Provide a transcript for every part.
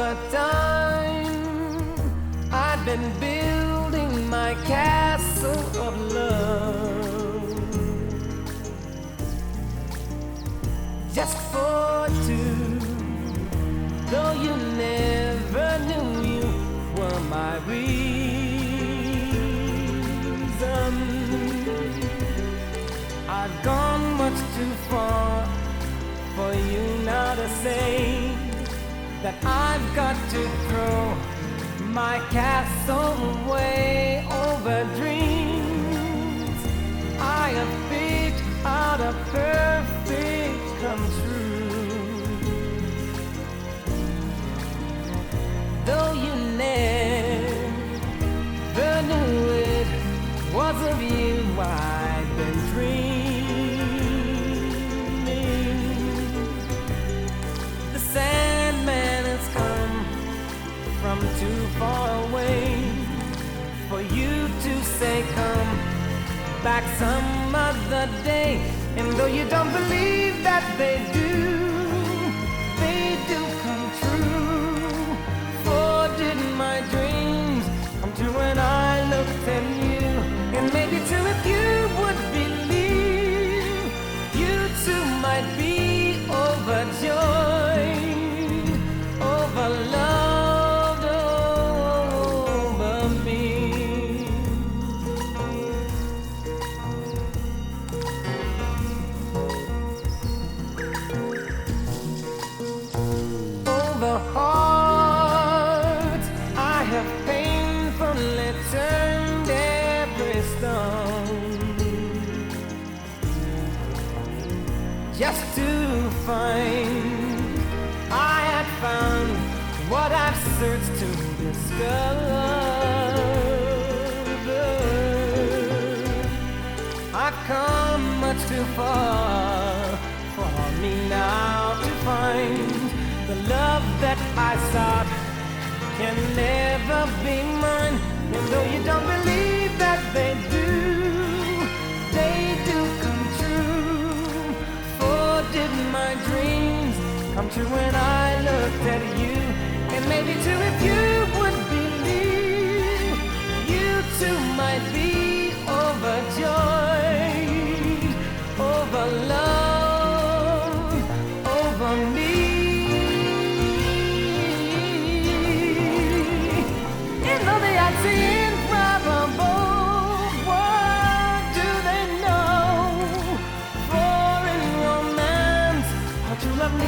a time I'd been building my castle of love just for two. Though you never knew you were my reason, I've gone much too far for you now to say that I've got to throw my castle away over dreams. I have picked out a perfect come true. Though you never knew it was of you I've been dreaming. From too far away for you to say come back some other day. And though you don't believe that they do, painfully turned every stone just to find I had found what I've searched to discover. I've come much too far for me now to find the love that I sought can never be mine. Though you don't believe that they do, they do come true. For did my dreams come true when I looked at you? And maybe too if you would believe, you too might be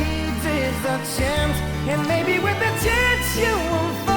needs is a chance, and maybe with a chance you will find.